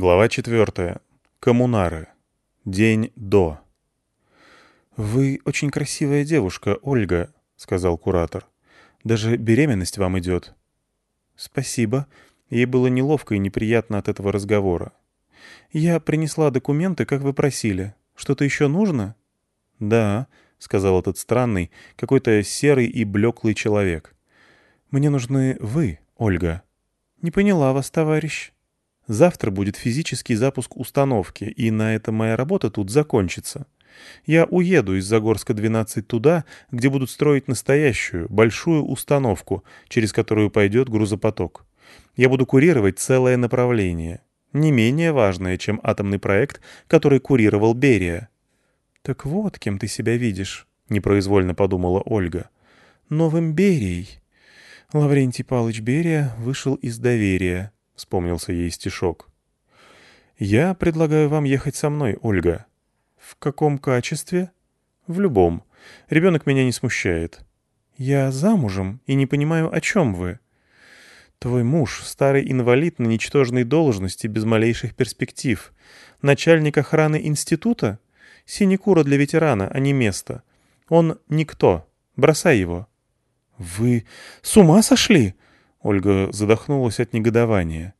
Глава 4. Коммунары. День до. «Вы очень красивая девушка, Ольга», — сказал куратор. «Даже беременность вам идет». «Спасибо». Ей было неловко и неприятно от этого разговора. «Я принесла документы, как вы просили. Что-то еще нужно?» «Да», — сказал этот странный, какой-то серый и блеклый человек. «Мне нужны вы, Ольга». «Не поняла вас, товарищ». Завтра будет физический запуск установки, и на этом моя работа тут закончится. Я уеду из Загорска 12 туда, где будут строить настоящую, большую установку, через которую пойдет грузопоток. Я буду курировать целое направление, не менее важное, чем атомный проект, который курировал Берия. «Так вот, кем ты себя видишь», — непроизвольно подумала Ольга. «Новым Берией». Лаврентий Павлович Берия вышел из доверия вспомнился ей стишок. «Я предлагаю вам ехать со мной, Ольга». «В каком качестве?» «В любом. Ребенок меня не смущает». «Я замужем и не понимаю, о чем вы». «Твой муж — старый инвалид на ничтожной должности без малейших перспектив. Начальник охраны института? Синекура для ветерана, а не место. Он никто. Бросай его». «Вы с ума сошли?» Ольга задохнулась от негодования.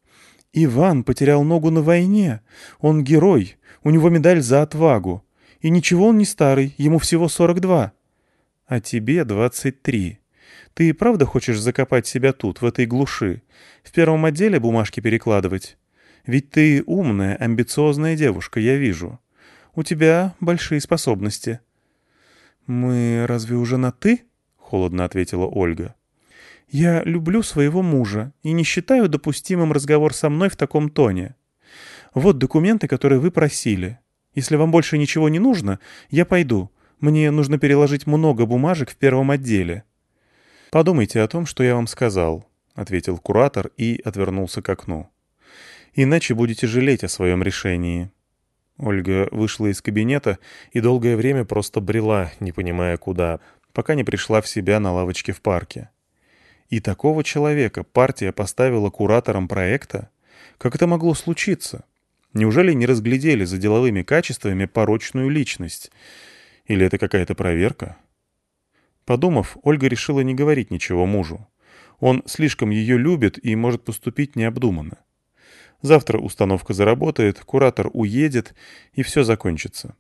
«Иван потерял ногу на войне. Он герой. У него медаль за отвагу. И ничего он не старый, ему всего 42. А тебе 23. Ты правда хочешь закопать себя тут, в этой глуши? В первом отделе бумажки перекладывать? Ведь ты умная, амбициозная девушка, я вижу. У тебя большие способности». «Мы разве уже на «ты»?» — холодно ответила Ольга. «Я люблю своего мужа и не считаю допустимым разговор со мной в таком тоне. Вот документы, которые вы просили. Если вам больше ничего не нужно, я пойду. Мне нужно переложить много бумажек в первом отделе». «Подумайте о том, что я вам сказал», — ответил куратор и отвернулся к окну. «Иначе будете жалеть о своем решении». Ольга вышла из кабинета и долгое время просто брела, не понимая куда, пока не пришла в себя на лавочке в парке. И такого человека партия поставила куратором проекта? Как это могло случиться? Неужели не разглядели за деловыми качествами порочную личность? Или это какая-то проверка? Подумав, Ольга решила не говорить ничего мужу. Он слишком ее любит и может поступить необдуманно. Завтра установка заработает, куратор уедет, и все закончится.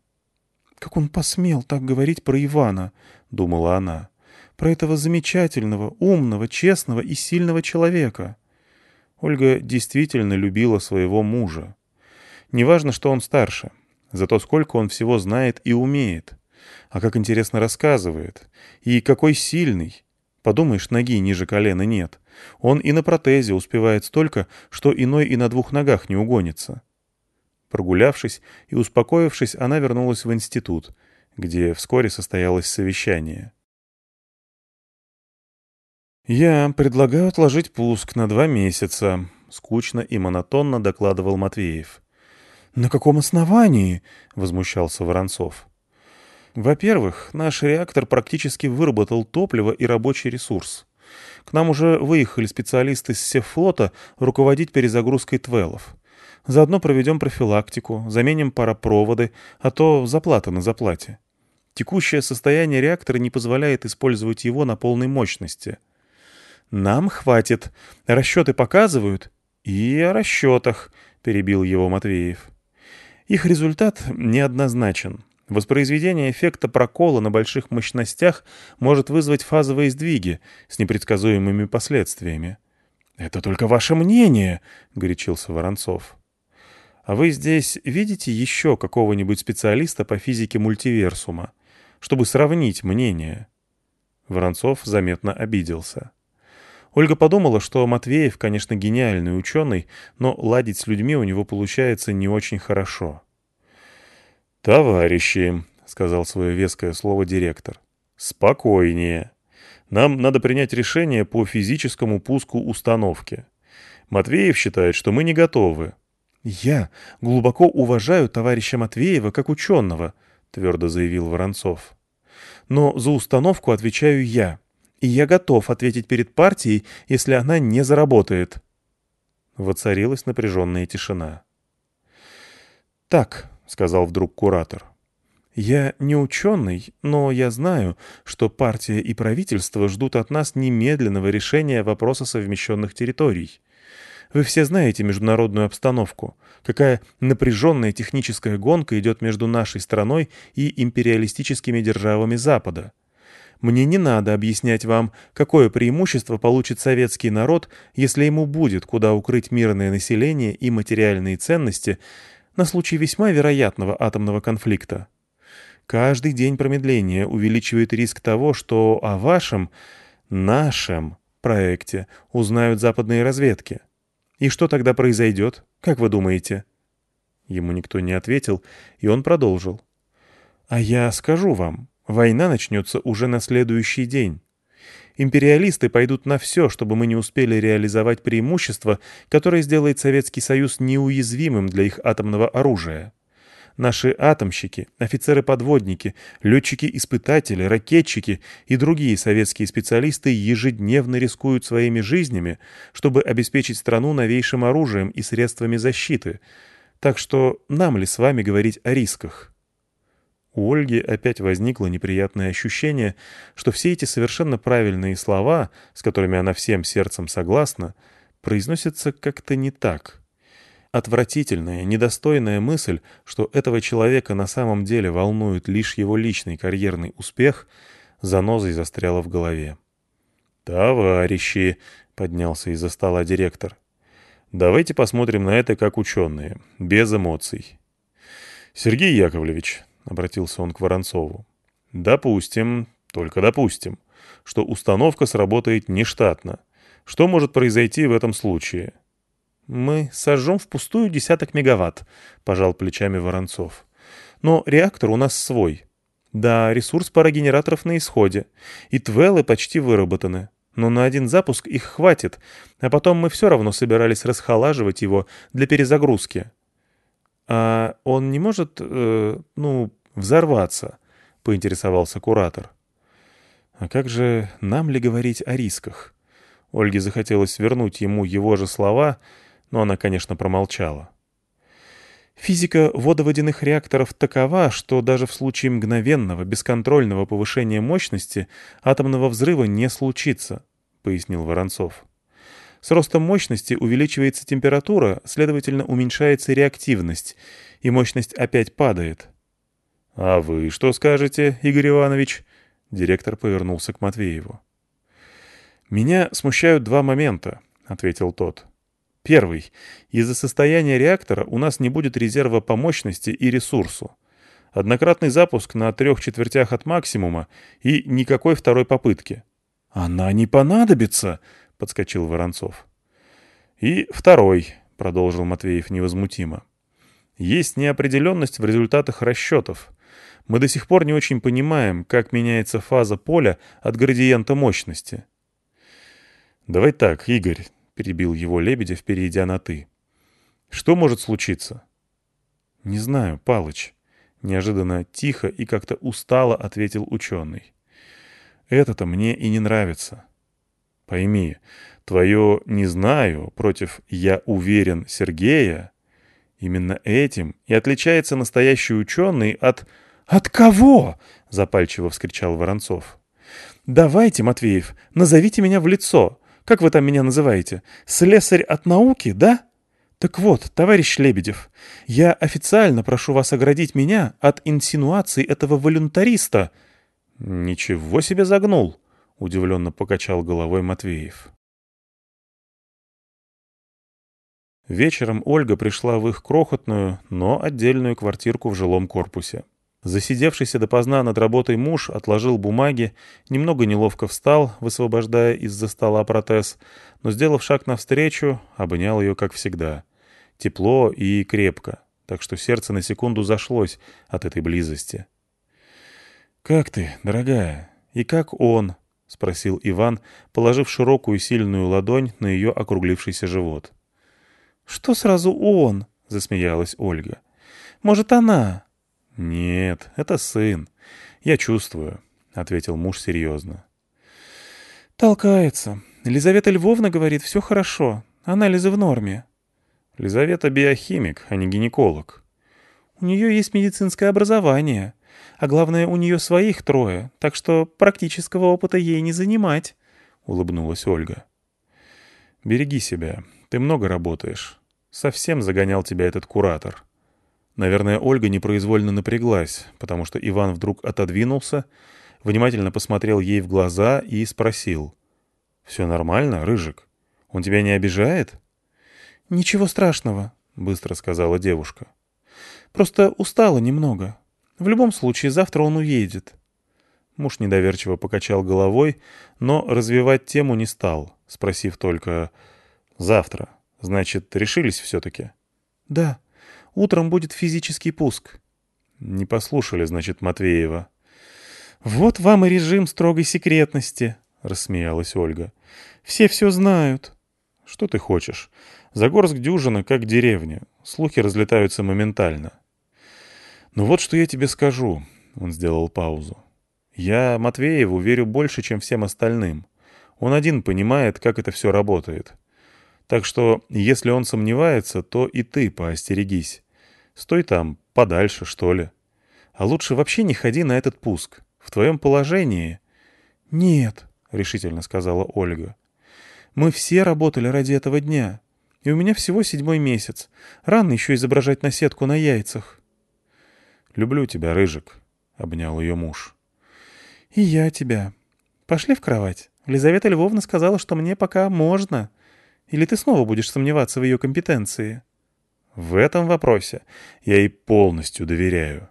«Как он посмел так говорить про Ивана?» — думала она про этого замечательного, умного, честного и сильного человека. Ольга действительно любила своего мужа. Неважно, что он старше, зато сколько он всего знает и умеет. А как интересно рассказывает. И какой сильный. Подумаешь, ноги ниже колена нет. Он и на протезе успевает столько, что иной и на двух ногах не угонится. Прогулявшись и успокоившись, она вернулась в институт, где вскоре состоялось совещание. «Я предлагаю отложить пуск на два месяца», — скучно и монотонно докладывал Матвеев. «На каком основании?» — возмущался Воронцов. «Во-первых, наш реактор практически выработал топливо и рабочий ресурс. К нам уже выехали специалисты с Севфлота руководить перезагрузкой твелов. Заодно проведем профилактику, заменим паропроводы, а то заплата на заплате. Текущее состояние реактора не позволяет использовать его на полной мощности». «Нам хватит. Расчеты показывают». «И о расчетах», — перебил его Матвеев. Их результат неоднозначен. Воспроизведение эффекта прокола на больших мощностях может вызвать фазовые сдвиги с непредсказуемыми последствиями. «Это только ваше мнение», — горячился Воронцов. «А вы здесь видите еще какого-нибудь специалиста по физике мультиверсума, чтобы сравнить мнение?» Воронцов заметно обиделся. Ольга подумала, что Матвеев, конечно, гениальный ученый, но ладить с людьми у него получается не очень хорошо. «Товарищи», — сказал свое веское слово директор, — «спокойнее. Нам надо принять решение по физическому пуску установки. Матвеев считает, что мы не готовы». «Я глубоко уважаю товарища Матвеева как ученого», — твердо заявил Воронцов. «Но за установку отвечаю я. И я готов ответить перед партией, если она не заработает». Воцарилась напряженная тишина. «Так», — сказал вдруг куратор. «Я не ученый, но я знаю, что партия и правительство ждут от нас немедленного решения вопроса совмещенных территорий. Вы все знаете международную обстановку, какая напряженная техническая гонка идет между нашей страной и империалистическими державами Запада. Мне не надо объяснять вам, какое преимущество получит советский народ, если ему будет куда укрыть мирное население и материальные ценности на случай весьма вероятного атомного конфликта. Каждый день промедления увеличивает риск того, что о вашем, нашем проекте узнают западные разведки. И что тогда произойдет, как вы думаете?» Ему никто не ответил, и он продолжил. «А я скажу вам, война начнется уже на следующий день. Империалисты пойдут на все, чтобы мы не успели реализовать преимущество, которое сделает Советский Союз неуязвимым для их атомного оружия. Наши атомщики, офицеры-подводники, летчики-испытатели, ракетчики и другие советские специалисты ежедневно рискуют своими жизнями, чтобы обеспечить страну новейшим оружием и средствами защиты. Так что нам ли с вами говорить о рисках? У Ольги опять возникло неприятное ощущение, что все эти совершенно правильные слова, с которыми она всем сердцем согласна, произносятся как-то не так. Отвратительная, недостойная мысль, что этого человека на самом деле волнует лишь его личный карьерный успех, занозой застряла в голове. «Товарищи!» — поднялся из-за стола директор. «Давайте посмотрим на это как ученые, без эмоций». «Сергей Яковлевич», — обратился он к Воронцову, — «допустим, только допустим, что установка сработает нештатно. Что может произойти в этом случае?» «Мы сожжем впустую десяток мегаватт», — пожал плечами Воронцов. «Но реактор у нас свой. Да, ресурс парогенераторов на исходе. И твелы почти выработаны. Но на один запуск их хватит, а потом мы все равно собирались расхолаживать его для перезагрузки». «А он не может, э, ну, взорваться?» — поинтересовался куратор. «А как же нам ли говорить о рисках?» Ольге захотелось вернуть ему его же слова — но она, конечно, промолчала. Физика водоводяных реакторов такова, что даже в случае мгновенного, бесконтрольного повышения мощности атомного взрыва не случится, пояснил Воронцов. С ростом мощности увеличивается температура, следовательно, уменьшается реактивность, и мощность опять падает. «А вы что скажете, Игорь Иванович?» Директор повернулся к Матвееву. «Меня смущают два момента», — ответил тот. Первый. Из-за состояния реактора у нас не будет резерва по мощности и ресурсу. Однократный запуск на трех четвертях от максимума и никакой второй попытки. «Она не понадобится!» — подскочил Воронцов. «И второй», — продолжил Матвеев невозмутимо. «Есть неопределенность в результатах расчетов. Мы до сих пор не очень понимаем, как меняется фаза поля от градиента мощности». «Давай так, Игорь, перебил его Лебедев, перейдя на «ты». «Что может случиться?» «Не знаю, Палыч», — неожиданно тихо и как-то устало ответил ученый. «Это-то мне и не нравится. Пойми, твое «не знаю» против «я уверен» Сергея именно этим и отличается настоящий ученый от... «От кого?» — запальчиво вскричал Воронцов. «Давайте, Матвеев, назовите меня в лицо. Как вы там меня называете? Слесарь от науки, да? Так вот, товарищ Лебедев, я официально прошу вас оградить меня от инсинуаций этого волюнтариста. Ничего себе загнул, удивленно покачал головой Матвеев. Вечером Ольга пришла в их крохотную, но отдельную квартирку в жилом корпусе. Засидевшийся допоздна над работой муж отложил бумаги, немного неловко встал, высвобождая из-за стола протез, но, сделав шаг навстречу, обнял ее, как всегда. Тепло и крепко, так что сердце на секунду зашлось от этой близости. «Как ты, дорогая? И как он?» — спросил Иван, положив широкую сильную ладонь на ее округлившийся живот. «Что сразу он?» — засмеялась Ольга. «Может, она?» «Нет, это сын. Я чувствую», — ответил муж серьезно. «Толкается. Лизавета Львовна говорит, все хорошо. Анализы в норме». «Лизавета биохимик, а не гинеколог». У нее есть медицинское образование. А главное, у нее своих трое, так что практического опыта ей не занимать», — улыбнулась Ольга. «Береги себя. Ты много работаешь. Совсем загонял тебя этот куратор». Наверное, Ольга непроизвольно напряглась, потому что Иван вдруг отодвинулся, внимательно посмотрел ей в глаза и спросил. «Все нормально, Рыжик? Он тебя не обижает?» «Ничего страшного», — быстро сказала девушка. «Просто устала немного. В любом случае, завтра он уедет». Муж недоверчиво покачал головой, но развивать тему не стал, спросив только «Завтра. Значит, решились все-таки?» «Да. Утром будет физический пуск». Не послушали, значит, Матвеева. «Вот вам и режим строгой секретности», — рассмеялась Ольга. «Все все знают». «Что ты хочешь? Загорск дюжина, как деревня. Слухи разлетаются моментально». «Ну вот что я тебе скажу», — он сделал паузу. «Я Матвееву верю больше, чем всем остальным. Он один понимает, как это все работает. Так что, если он сомневается, то и ты поостерегись. Стой там, подальше, что ли. А лучше вообще не ходи на этот пуск. В твоем положении...» «Нет», — решительно сказала Ольга. «Мы все работали ради этого дня. И у меня всего седьмой месяц. Рано еще изображать наседку на яйцах». «Люблю тебя, Рыжик», — обнял ее муж. «И я тебя. Пошли в кровать. Лизавета Львовна сказала, что мне пока можно. Или ты снова будешь сомневаться в ее компетенции?» «В этом вопросе я ей полностью доверяю».